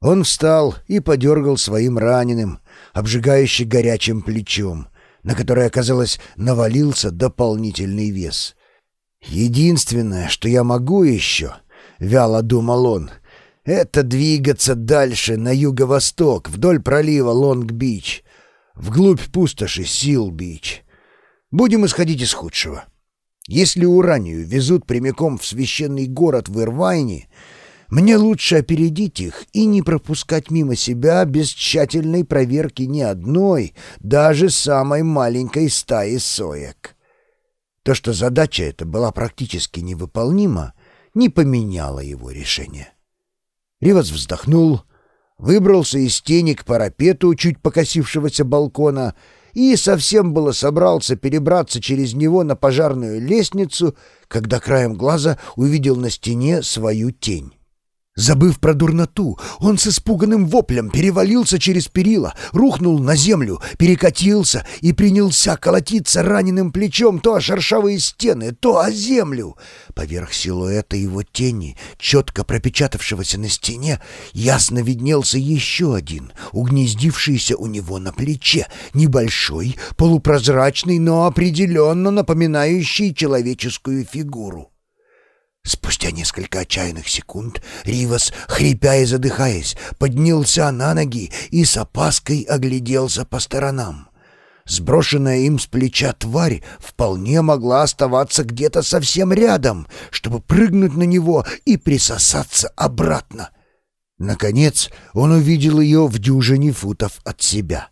Он встал и подергал своим раненым, обжигающе горячим плечом, на которое, казалось, навалился дополнительный вес. «Единственное, что я могу еще», — вяло думал он, — «это двигаться дальше на юго-восток, вдоль пролива Лонг-Бич, вглубь пустоши Сил-Бич. Будем исходить из худшего. Если Уранию везут прямиком в священный город в Ирвайне, мне лучше опередить их и не пропускать мимо себя без тщательной проверки ни одной, даже самой маленькой стаи соек. То, что задача эта была практически невыполнима, не поменяло его решение. Ривас вздохнул, выбрался из тени к парапету чуть покосившегося балкона и совсем было собрался перебраться через него на пожарную лестницу, когда краем глаза увидел на стене свою тень. Забыв про дурноту, он с испуганным воплем перевалился через перила, рухнул на землю, перекатился и принялся колотиться раненым плечом то о шершавые стены, то о землю. Поверх силуэта его тени, четко пропечатавшегося на стене, ясно виднелся еще один, угнездившийся у него на плече, небольшой, полупрозрачный, но определенно напоминающий человеческую фигуру. Спустя несколько отчаянных секунд Ривас, хрипя и задыхаясь, поднялся на ноги и с опаской огляделся по сторонам. Сброшенная им с плеча тварь вполне могла оставаться где-то совсем рядом, чтобы прыгнуть на него и присосаться обратно. Наконец он увидел ее в дюжине футов от себя.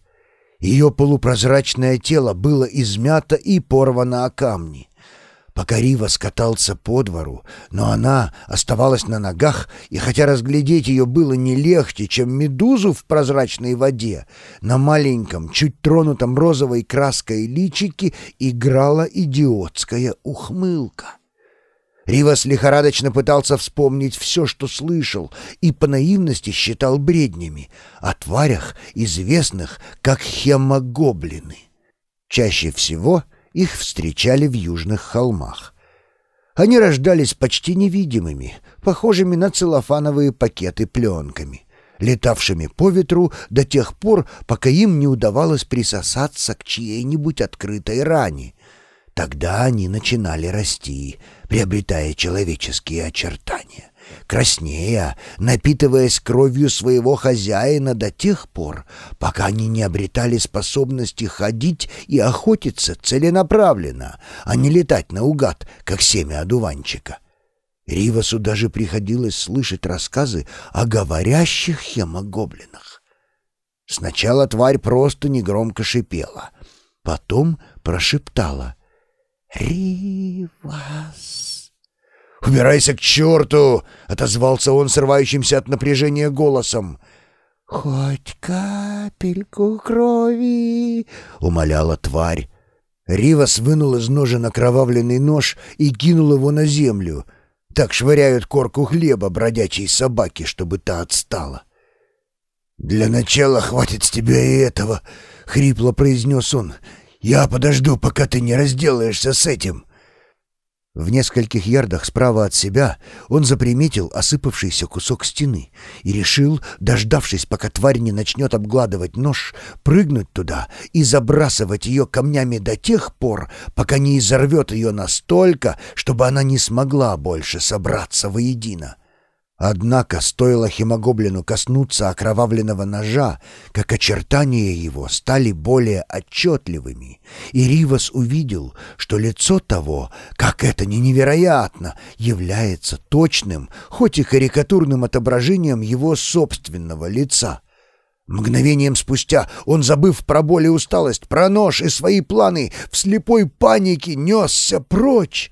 Ее полупрозрачное тело было измято и порвано о камни пока Рива скатался по двору, но она оставалась на ногах, и хотя разглядеть ее было не легче, чем медузу в прозрачной воде, на маленьком, чуть тронутом розовой краской личике играла идиотская ухмылка. Ривас лихорадочно пытался вспомнить все, что слышал, и по наивности считал бреднями о тварях, известных как хемогоблины. Чаще всего — их встречали в южных холмах. Они рождались почти невидимыми, похожими на целлофановые пакеты пленками, летавшими по ветру до тех пор, пока им не удавалось присосаться к чьей-нибудь открытой ране. Тогда они начинали расти, приобретая человеческие очертания краснея, напитываясь кровью своего хозяина до тех пор, пока они не обретали способности ходить и охотиться целенаправленно, а не летать наугад, как семя одуванчика. Ривасу даже приходилось слышать рассказы о говорящих хемогоблинах. Сначала тварь просто негромко шипела, потом прошептала «Ривас». «Убирайся к черту!» — отозвался он срывающимся от напряжения голосом. «Хоть капельку крови!» — умоляла тварь. Ривас вынул из ножа накровавленный нож и кинул его на землю. Так швыряют корку хлеба бродячей собаки, чтобы та отстала. «Для начала хватит с тебя и этого», — хрипло произнес он. «Я подожду, пока ты не разделаешься с этим». В нескольких ярдах справа от себя он заприметил осыпавшийся кусок стены и решил, дождавшись, пока тварь не начнет обгладывать нож, прыгнуть туда и забрасывать ее камнями до тех пор, пока не изорвет ее настолько, чтобы она не смогла больше собраться воедино. Однако стоило хемогоблину коснуться окровавленного ножа, как очертания его стали более отчетливыми, и Ривас увидел, что лицо того, как это не невероятно, является точным, хоть и карикатурным отображением его собственного лица. Мгновением спустя он, забыв про боль и усталость, про нож и свои планы, в слепой панике несся прочь.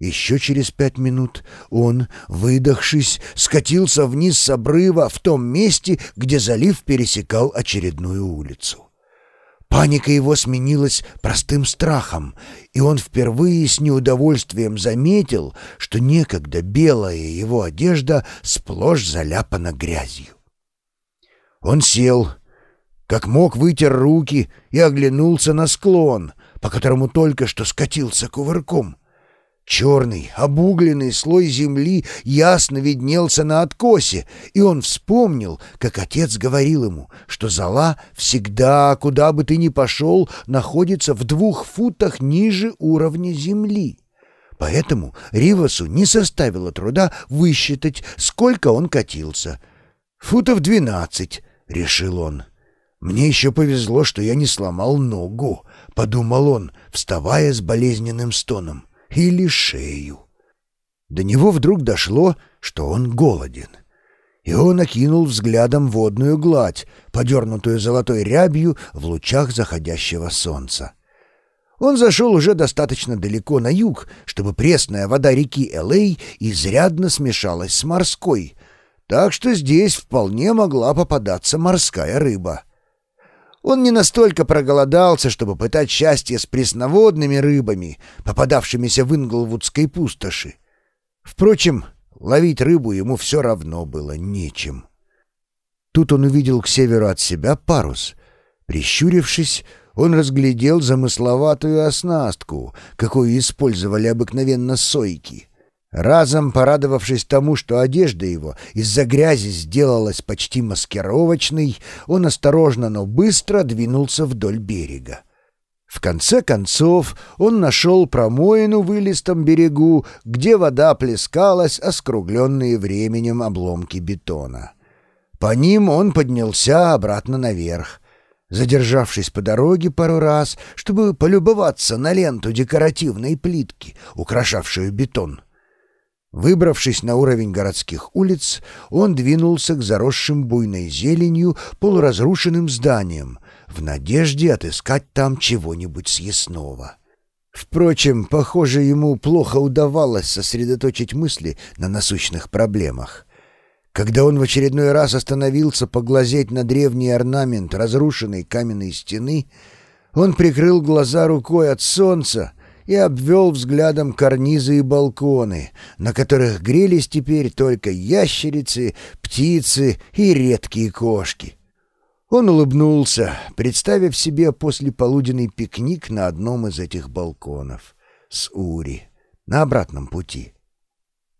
Еще через пять минут он, выдохшись, скатился вниз с обрыва в том месте, где залив пересекал очередную улицу. Паника его сменилась простым страхом, и он впервые с неудовольствием заметил, что некогда белая его одежда сплошь заляпана грязью. Он сел, как мог вытер руки и оглянулся на склон, по которому только что скатился кувырком — Черный, обугленный слой земли ясно виднелся на откосе, и он вспомнил, как отец говорил ему, что зола всегда, куда бы ты ни пошел, находится в двух футах ниже уровня земли. Поэтому Ривасу не составило труда высчитать, сколько он катился. «Футов двенадцать», — решил он. «Мне еще повезло, что я не сломал ногу», — подумал он, вставая с болезненным стоном или шею. До него вдруг дошло, что он голоден. И он окинул взглядом водную гладь, подернутую золотой рябью в лучах заходящего солнца. Он зашел уже достаточно далеко на юг, чтобы пресная вода реки Элей изрядно смешалась с морской, так что здесь вполне могла попадаться морская рыба. Он не настолько проголодался, чтобы пытать счастье с пресноводными рыбами, попадавшимися в Инглвудской пустоши. Впрочем, ловить рыбу ему все равно было нечем. Тут он увидел к северу от себя парус. Прищурившись, он разглядел замысловатую оснастку, какую использовали обыкновенно сойки — Разом порадовавшись тому, что одежда его из-за грязи сделалась почти маскировочной, он осторожно, но быстро двинулся вдоль берега. В конце концов он нашел промоину в илистом берегу, где вода плескалась, оскругленные временем обломки бетона. По ним он поднялся обратно наверх, задержавшись по дороге пару раз, чтобы полюбоваться на ленту декоративной плитки, украшавшую бетон. Выбравшись на уровень городских улиц, он двинулся к заросшим буйной зеленью полуразрушенным зданиям в надежде отыскать там чего-нибудь съестного. Впрочем, похоже, ему плохо удавалось сосредоточить мысли на насущных проблемах. Когда он в очередной раз остановился поглазеть на древний орнамент разрушенной каменной стены, он прикрыл глаза рукой от солнца — и обвел взглядом карнизы и балконы, на которых грелись теперь только ящерицы, птицы и редкие кошки. Он улыбнулся, представив себе послеполуденный пикник на одном из этих балконов с Ури на обратном пути.